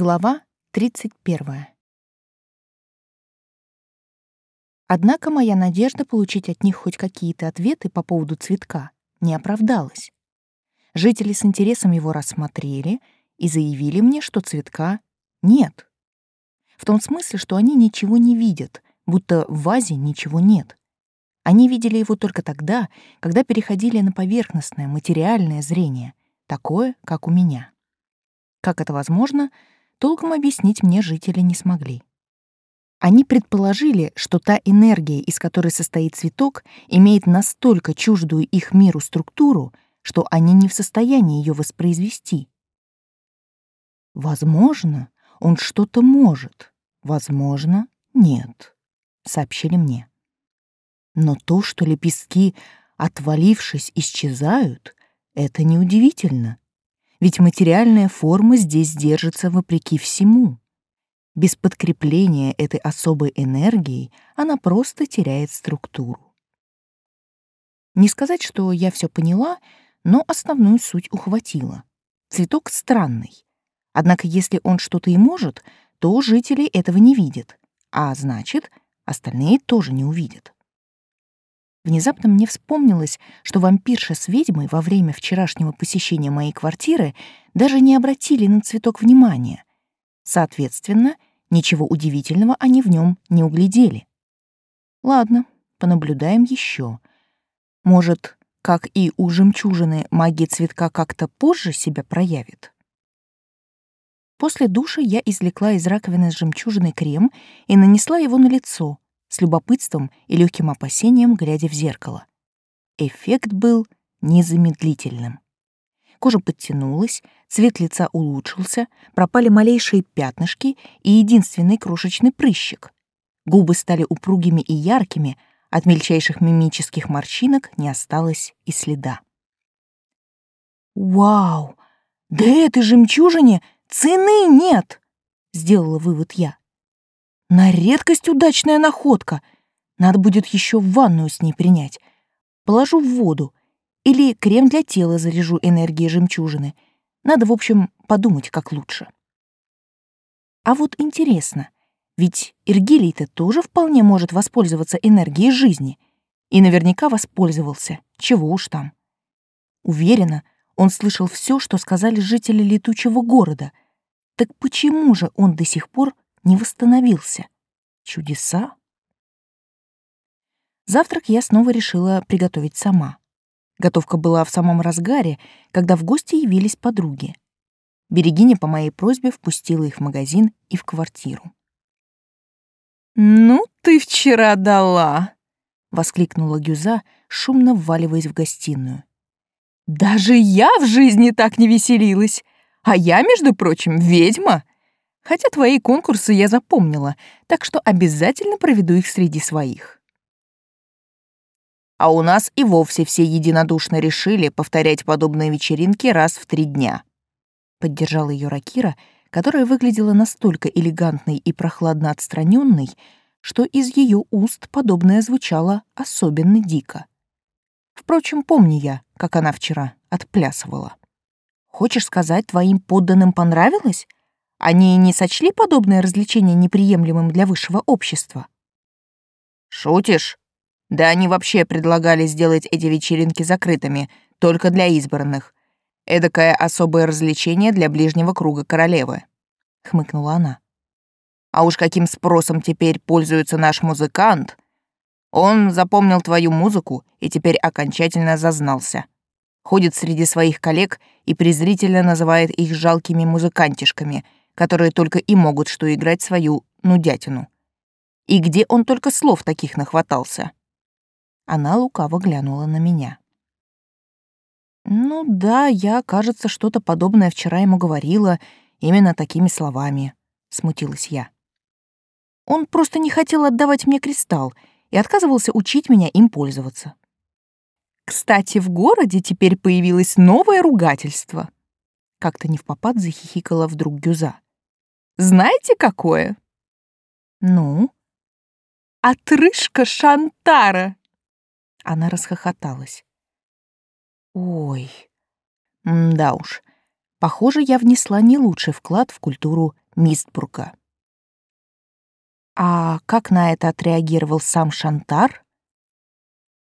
Глава 31. Однако моя надежда получить от них хоть какие-то ответы по поводу цветка не оправдалась. Жители с интересом его рассмотрели и заявили мне, что цветка нет. В том смысле, что они ничего не видят, будто в вазе ничего нет. Они видели его только тогда, когда переходили на поверхностное, материальное зрение, такое, как у меня. Как это возможно — толком объяснить мне жители не смогли. Они предположили, что та энергия, из которой состоит цветок, имеет настолько чуждую их миру структуру, что они не в состоянии ее воспроизвести. Возможно, он что-то может, возможно, нет, сообщили мне. Но то, что лепестки, отвалившись, исчезают, это неудивительно. Ведь материальная форма здесь держится вопреки всему. Без подкрепления этой особой энергией она просто теряет структуру. Не сказать, что я все поняла, но основную суть ухватила. Цветок странный. Однако если он что-то и может, то жители этого не видят, а значит, остальные тоже не увидят. Внезапно мне вспомнилось, что вампирша с ведьмой во время вчерашнего посещения моей квартиры даже не обратили на цветок внимания. Соответственно, ничего удивительного они в нем не углядели. Ладно, понаблюдаем еще. Может, как и у жемчужины, магия цветка как-то позже себя проявит? После душа я извлекла из раковины с жемчужиной крем и нанесла его на лицо, с любопытством и легким опасением, глядя в зеркало. Эффект был незамедлительным. Кожа подтянулась, цвет лица улучшился, пропали малейшие пятнышки и единственный крошечный прыщик. Губы стали упругими и яркими, от мельчайших мимических морщинок не осталось и следа. «Вау! Да этой жемчужине цены нет!» — сделала вывод я. На редкость удачная находка. Надо будет еще ванную с ней принять. Положу в воду. Или крем для тела заряжу энергией жемчужины. Надо, в общем, подумать, как лучше. А вот интересно, ведь Иргилий-то тоже вполне может воспользоваться энергией жизни. И наверняка воспользовался, чего уж там. Уверена, он слышал все, что сказали жители летучего города. Так почему же он до сих пор не восстановился. Чудеса? Завтрак я снова решила приготовить сама. Готовка была в самом разгаре, когда в гости явились подруги. Берегиня по моей просьбе впустила их в магазин и в квартиру. «Ну ты вчера дала!» — воскликнула Гюза, шумно вваливаясь в гостиную. «Даже я в жизни так не веселилась! А я, между прочим, ведьма!» Хотя твои конкурсы я запомнила, так что обязательно проведу их среди своих. А у нас и вовсе все единодушно решили повторять подобные вечеринки раз в три дня. Поддержала ее Ракира, которая выглядела настолько элегантной и прохладно отстраненной, что из ее уст подобное звучало особенно дико. Впрочем, помню я, как она вчера отплясывала. «Хочешь сказать, твоим подданным понравилось?» Они не сочли подобное развлечение неприемлемым для высшего общества? Шутишь? Да они вообще предлагали сделать эти вечеринки закрытыми, только для избранных. Эдакое особое развлечение для ближнего круга королевы, хмыкнула она. А уж каким спросом теперь пользуется наш музыкант? Он запомнил твою музыку и теперь окончательно зазнался. Ходит среди своих коллег и презрительно называет их жалкими музыкантишками — которые только и могут что играть свою нудятину. И где он только слов таких нахватался? Она лукаво глянула на меня. Ну да, я, кажется, что-то подобное вчера ему говорила именно такими словами, смутилась я. Он просто не хотел отдавать мне кристалл и отказывался учить меня им пользоваться. Кстати, в городе теперь появилось новое ругательство. Как-то не в попад захихикала вдруг Гюза. Знаете, какое? Ну? Отрыжка Шантара. Она расхохоталась. Ой, да уж. Похоже, я внесла не лучший вклад в культуру Мистбурга. А как на это отреагировал сам Шантар?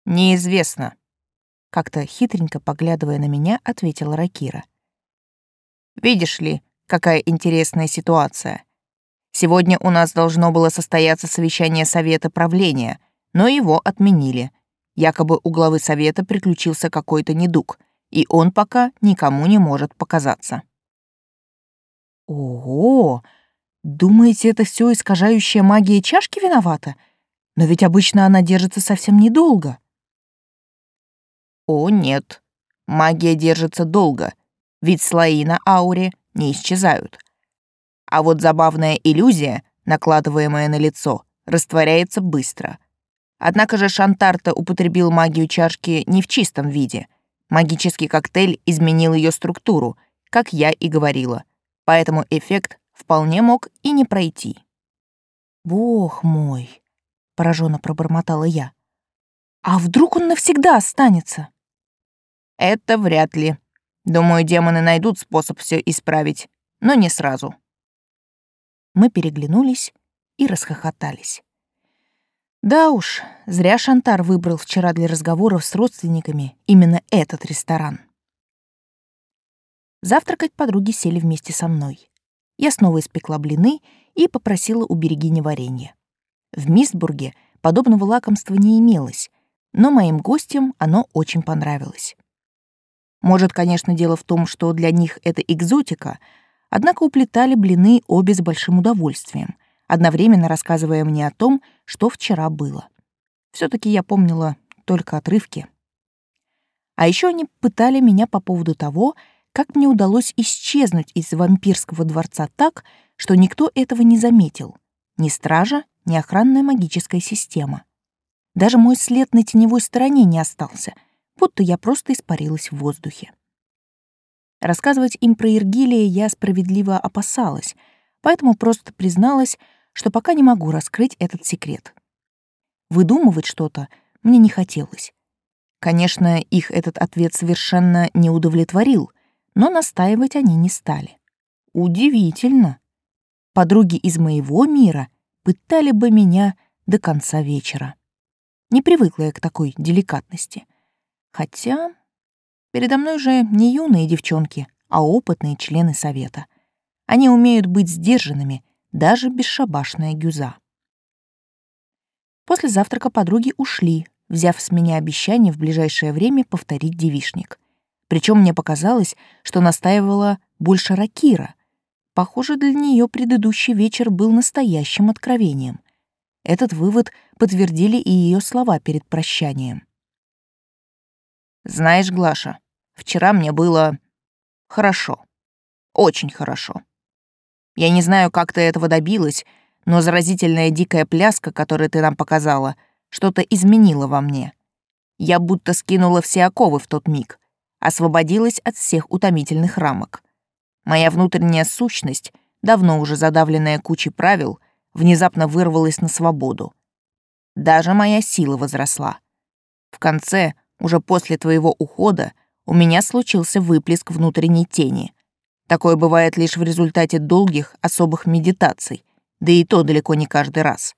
Неизвестно. Как-то хитренько поглядывая на меня, ответила Ракира. Видишь ли, какая интересная ситуация. Сегодня у нас должно было состояться совещание Совета правления, но его отменили. Якобы у главы Совета приключился какой-то недуг, и он пока никому не может показаться. Ого! Думаете, это все искажающая магия чашки виновата? Но ведь обычно она держится совсем недолго. О, нет. Магия держится долго, ведь слои на ауре не исчезают. А вот забавная иллюзия, накладываемая на лицо, растворяется быстро. Однако же Шантарта употребил магию чашки не в чистом виде. Магический коктейль изменил ее структуру, как я и говорила. Поэтому эффект вполне мог и не пройти. «Бог мой!» — пораженно пробормотала я. «А вдруг он навсегда останется?» «Это вряд ли. Думаю, демоны найдут способ все исправить, но не сразу». Мы переглянулись и расхохотались. Да уж, зря Шантар выбрал вчера для разговоров с родственниками именно этот ресторан. Завтракать подруги сели вместе со мной. Я снова испекла блины и попросила у берегини варенье. В Мистбурге подобного лакомства не имелось, но моим гостям оно очень понравилось. Может, конечно, дело в том, что для них это экзотика — Однако уплетали блины обе с большим удовольствием, одновременно рассказывая мне о том, что вчера было. все таки я помнила только отрывки. А еще они пытали меня по поводу того, как мне удалось исчезнуть из вампирского дворца так, что никто этого не заметил. Ни стража, ни охранная магическая система. Даже мой след на теневой стороне не остался, будто я просто испарилась в воздухе. Рассказывать им про Иргилия я справедливо опасалась, поэтому просто призналась, что пока не могу раскрыть этот секрет. Выдумывать что-то мне не хотелось. Конечно, их этот ответ совершенно не удовлетворил, но настаивать они не стали. Удивительно. Подруги из моего мира пытали бы меня до конца вечера. Не привыкла я к такой деликатности. Хотя Передо мной же не юные девчонки, а опытные члены совета. Они умеют быть сдержанными, даже бесшабашная гюза. После завтрака подруги ушли, взяв с меня обещание в ближайшее время повторить девишник. Причем мне показалось, что настаивала больше Ракира. Похоже, для нее предыдущий вечер был настоящим откровением. Этот вывод подтвердили и ее слова перед прощанием. Знаешь, Глаша, вчера мне было хорошо. Очень хорошо. Я не знаю, как ты этого добилась, но заразительная дикая пляска, которую ты нам показала, что-то изменила во мне. Я будто скинула все оковы в тот миг, освободилась от всех утомительных рамок. Моя внутренняя сущность, давно уже задавленная кучей правил, внезапно вырвалась на свободу. Даже моя сила возросла. В конце уже после твоего ухода у меня случился выплеск внутренней тени. Такое бывает лишь в результате долгих особых медитаций, да и то далеко не каждый раз.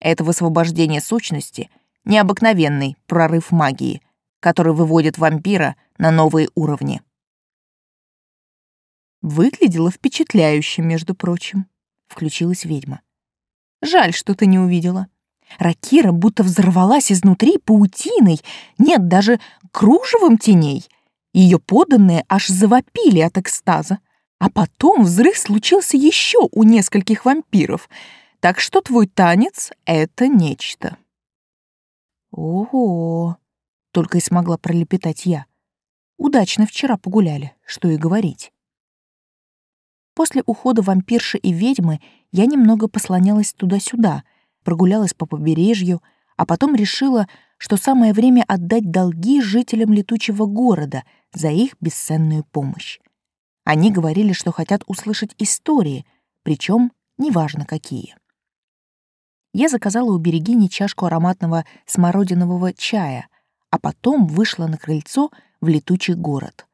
Это высвобождение сущности — необыкновенный прорыв магии, который выводит вампира на новые уровни. Выглядело впечатляюще, между прочим, — включилась ведьма. Жаль, что ты не увидела. Ракира будто взорвалась изнутри паутиной, нет, даже кружевом теней. Ее поданные аж завопили от экстаза. А потом взрыв случился еще у нескольких вампиров, так что твой танец — это нечто. Ого! Только и смогла пролепетать я. Удачно вчера погуляли, что и говорить. После ухода вампирши и ведьмы я немного послонялась туда-сюда — прогулялась по побережью, а потом решила, что самое время отдать долги жителям летучего города за их бесценную помощь. Они говорили, что хотят услышать истории, причем неважно какие. Я заказала у Берегини чашку ароматного смородинового чая, а потом вышла на крыльцо в летучий город.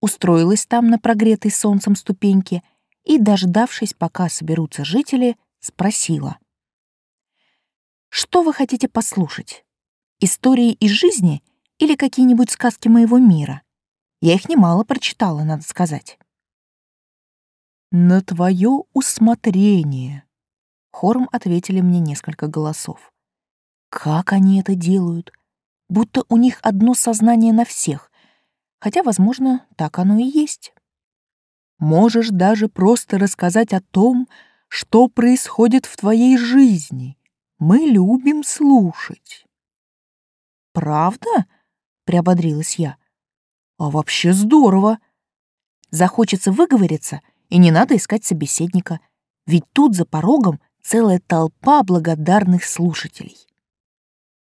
Устроилась там на прогретой солнцем ступеньке и, дождавшись, пока соберутся жители, спросила. «Что вы хотите послушать? Истории из жизни или какие-нибудь сказки моего мира? Я их немало прочитала, надо сказать». «На твое усмотрение», — хором ответили мне несколько голосов. «Как они это делают? Будто у них одно сознание на всех, хотя, возможно, так оно и есть». Можешь даже просто рассказать о том, что происходит в твоей жизни. Мы любим слушать. Правда? приободрилась я. А вообще здорово. Захочется выговориться, и не надо искать собеседника, ведь тут за порогом целая толпа благодарных слушателей.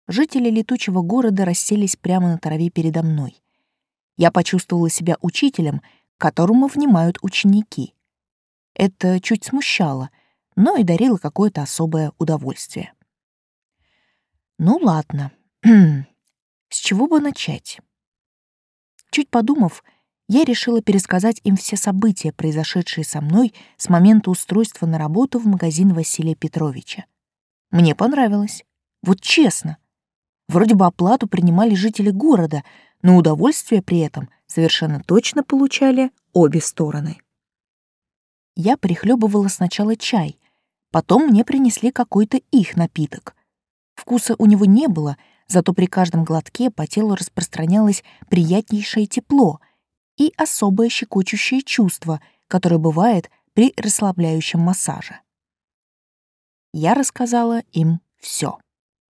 Жители летучего города расселись прямо на траве передо мной. Я почувствовала себя учителем, которому внимают ученики. Это чуть смущало, но и дарило какое-то особое удовольствие. Ну ладно, с чего бы начать? Чуть подумав, я решила пересказать им все события, произошедшие со мной с момента устройства на работу в магазин Василия Петровича. Мне понравилось. Вот честно. Вроде бы оплату принимали жители города, но удовольствие при этом совершенно точно получали обе стороны. Я прихлебывала сначала чай, потом мне принесли какой-то их напиток. Вкуса у него не было, зато при каждом глотке по телу распространялось приятнейшее тепло и особое щекочущее чувство, которое бывает при расслабляющем массаже. Я рассказала им все,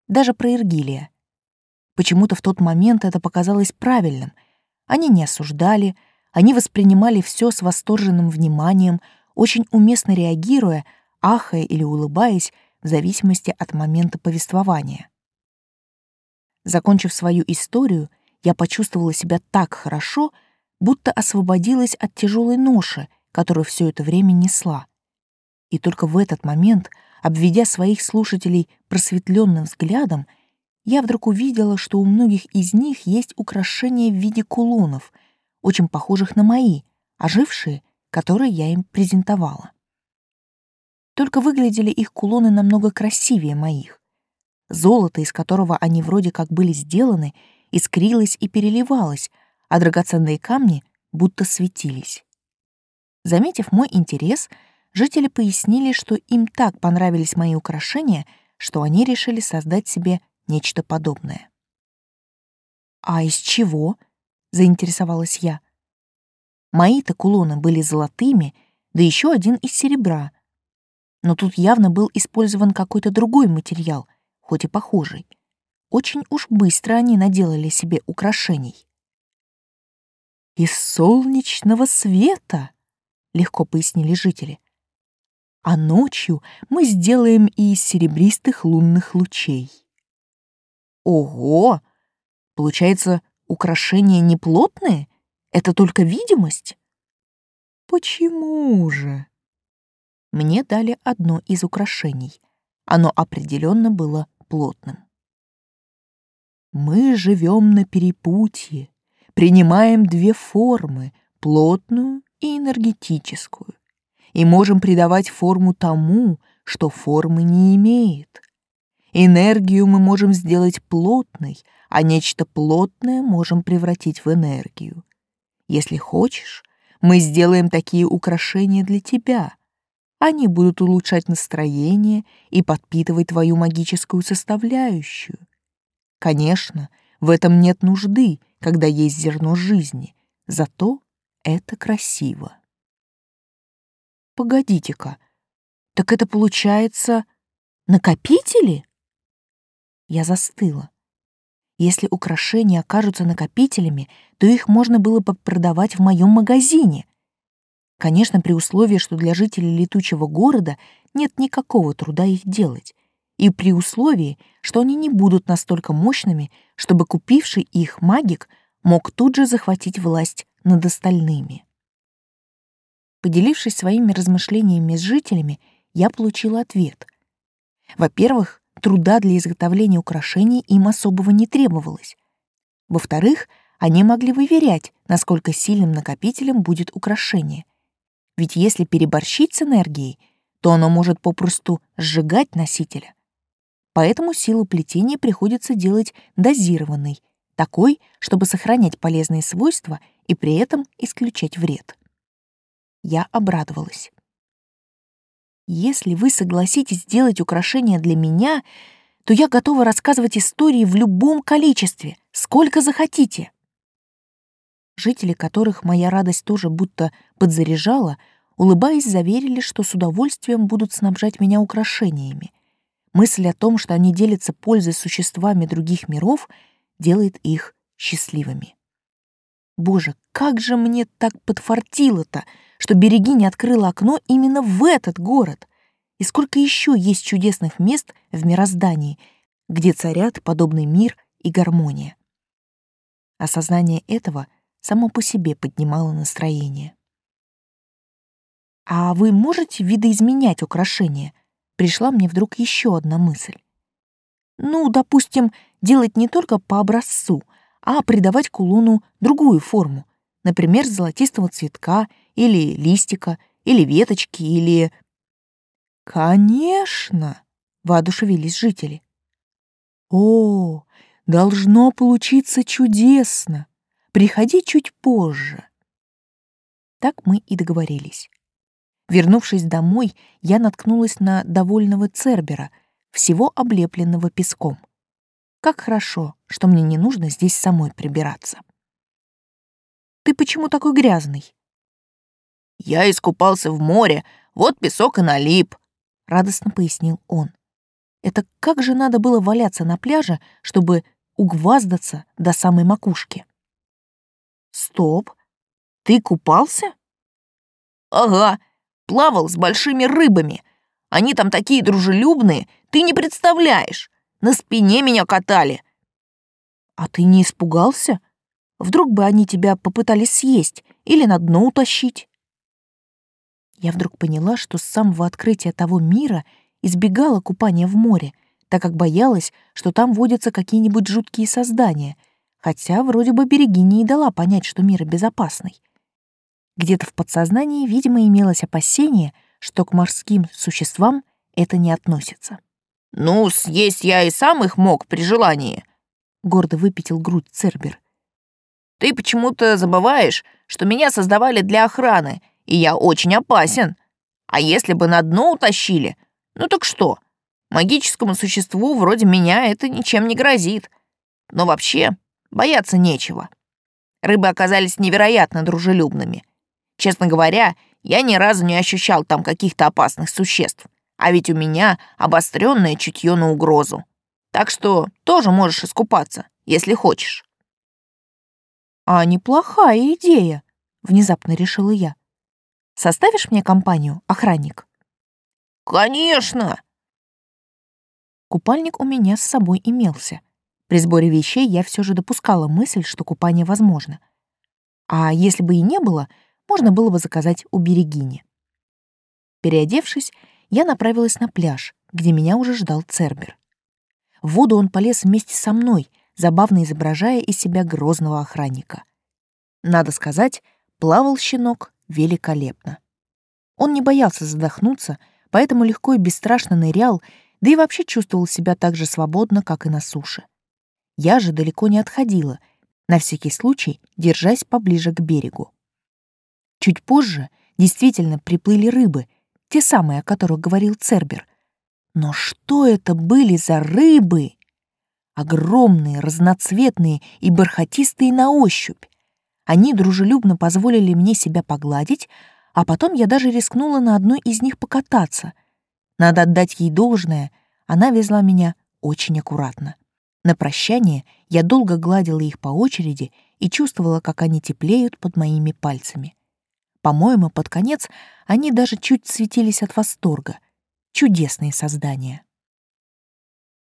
даже про Иргилия. Почему-то в тот момент это показалось правильным — они не осуждали, они воспринимали все с восторженным вниманием, очень уместно реагируя, ахая или улыбаясь, в зависимости от момента повествования. Закончив свою историю, я почувствовала себя так хорошо, будто освободилась от тяжелой ноши, которую все это время несла. И только в этот момент, обведя своих слушателей просветленным взглядом, я вдруг увидела, что у многих из них есть украшения в виде кулонов, очень похожих на мои, ожившие, которые я им презентовала. Только выглядели их кулоны намного красивее моих. Золото, из которого они вроде как были сделаны, искрилось и переливалось, а драгоценные камни будто светились. Заметив мой интерес, жители пояснили, что им так понравились мои украшения, что они решили создать себе нечто подобное. «А из чего?» — заинтересовалась я. Мои-то кулоны были золотыми, да еще один из серебра. Но тут явно был использован какой-то другой материал, хоть и похожий. Очень уж быстро они наделали себе украшений. «Из солнечного света», — легко пояснили жители. «А ночью мы сделаем и из серебристых лунных лучей». Ого! Получается, украшения не плотные? Это только видимость? Почему же? Мне дали одно из украшений. Оно определенно было плотным. Мы живем на перепутье, принимаем две формы, плотную и энергетическую, и можем придавать форму тому, что формы не имеет. Энергию мы можем сделать плотной, а нечто плотное можем превратить в энергию. Если хочешь, мы сделаем такие украшения для тебя. Они будут улучшать настроение и подпитывать твою магическую составляющую. Конечно, в этом нет нужды, когда есть зерно жизни, зато это красиво. Погодите-ка, так это получается накопители? Я застыла. Если украшения окажутся накопителями, то их можно было бы продавать в моем магазине. Конечно, при условии, что для жителей летучего города нет никакого труда их делать, и при условии, что они не будут настолько мощными, чтобы купивший их магик мог тут же захватить власть над остальными. Поделившись своими размышлениями с жителями, я получила ответ. Во-первых, труда для изготовления украшений им особого не требовалось. Во-вторых, они могли выверять, насколько сильным накопителем будет украшение. Ведь если переборщить с энергией, то оно может попросту сжигать носителя. Поэтому силу плетения приходится делать дозированной, такой, чтобы сохранять полезные свойства и при этом исключать вред. Я обрадовалась. Если вы согласитесь сделать украшение для меня, то я готова рассказывать истории в любом количестве, сколько захотите. Жители, которых моя радость тоже будто подзаряжала, улыбаясь, заверили, что с удовольствием будут снабжать меня украшениями. Мысль о том, что они делятся пользой существами других миров, делает их счастливыми. Боже, как же мне так подфартило-то, что Берегиня открыла окно именно в этот город. И сколько еще есть чудесных мест в мироздании, где царят подобный мир и гармония. Осознание этого — само по себе поднимало настроение. «А вы можете видоизменять украшения?» Пришла мне вдруг еще одна мысль. «Ну, допустим, делать не только по образцу, а придавать кулону другую форму, например, золотистого цветка или листика, или веточки, или...» «Конечно!» — воодушевились жители. «О, должно получиться чудесно! Приходи чуть позже. Так мы и договорились. Вернувшись домой, я наткнулась на довольного Цербера, всего облепленного песком. Как хорошо, что мне не нужно здесь самой прибираться. «Ты почему такой грязный?» «Я искупался в море, вот песок и налип», — радостно пояснил он. «Это как же надо было валяться на пляже, чтобы угваздаться до самой макушки?» Стоп. Ты купался? Ага, плавал с большими рыбами. Они там такие дружелюбные, ты не представляешь. На спине меня катали. А ты не испугался? Вдруг бы они тебя попытались съесть или на дно утащить? Я вдруг поняла, что с самого открытия того мира избегала купания в море, так как боялась, что там водятся какие-нибудь жуткие создания — хотя вроде бы Берегиня и дала понять, что мир безопасный. Где-то в подсознании, видимо, имелось опасение, что к морским существам это не относится. «Ну, съесть я и сам их мог при желании», — гордо выпятил грудь Цербер. «Ты почему-то забываешь, что меня создавали для охраны, и я очень опасен. А если бы на дно утащили, ну так что? Магическому существу вроде меня это ничем не грозит. Но вообще, Бояться нечего. Рыбы оказались невероятно дружелюбными. Честно говоря, я ни разу не ощущал там каких-то опасных существ, а ведь у меня обостренное чутье на угрозу. Так что тоже можешь искупаться, если хочешь. «А неплохая идея», — внезапно решила я. «Составишь мне компанию, охранник?» «Конечно!» Купальник у меня с собой имелся, при сборе вещей я все же допускала мысль, что купание возможно. А если бы и не было, можно было бы заказать у Берегини. Переодевшись, я направилась на пляж, где меня уже ждал Цербер. В воду он полез вместе со мной, забавно изображая из себя грозного охранника. Надо сказать, плавал щенок великолепно. Он не боялся задохнуться, поэтому легко и бесстрашно нырял, да и вообще чувствовал себя так же свободно, как и на суше. Я же далеко не отходила, на всякий случай держась поближе к берегу. Чуть позже действительно приплыли рыбы, те самые, о которых говорил Цербер. Но что это были за рыбы? Огромные, разноцветные и бархатистые на ощупь. Они дружелюбно позволили мне себя погладить, а потом я даже рискнула на одной из них покататься. Надо отдать ей должное, она везла меня очень аккуратно. На прощание я долго гладила их по очереди и чувствовала, как они теплеют под моими пальцами. По-моему, под конец они даже чуть светились от восторга. Чудесные создания.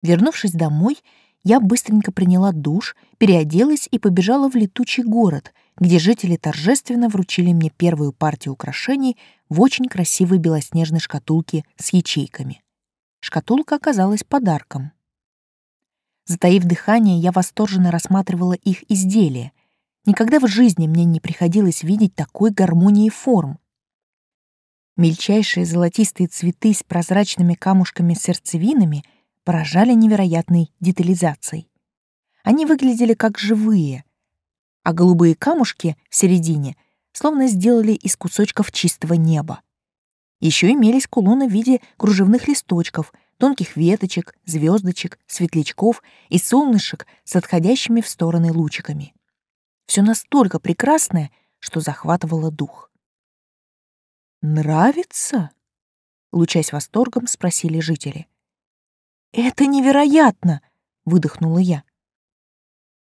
Вернувшись домой, я быстренько приняла душ, переоделась и побежала в летучий город, где жители торжественно вручили мне первую партию украшений в очень красивой белоснежной шкатулке с ячейками. Шкатулка оказалась подарком. Затаив дыхание, я восторженно рассматривала их изделия. Никогда в жизни мне не приходилось видеть такой гармонии форм. Мельчайшие золотистые цветы с прозрачными камушками-сердцевинами поражали невероятной детализацией. Они выглядели как живые, а голубые камушки в середине словно сделали из кусочков чистого неба. Еще имелись кулоны в виде кружевных листочков, тонких веточек, звездочек, светлячков и солнышек с отходящими в стороны лучиками. Все настолько прекрасное, что захватывало дух. «Нравится?» — лучась восторгом, спросили жители. «Это невероятно!» — выдохнула я.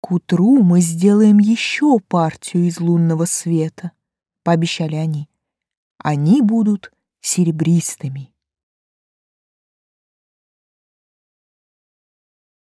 «К утру мы сделаем еще партию из лунного света», — пообещали они. «Они будут серебристыми».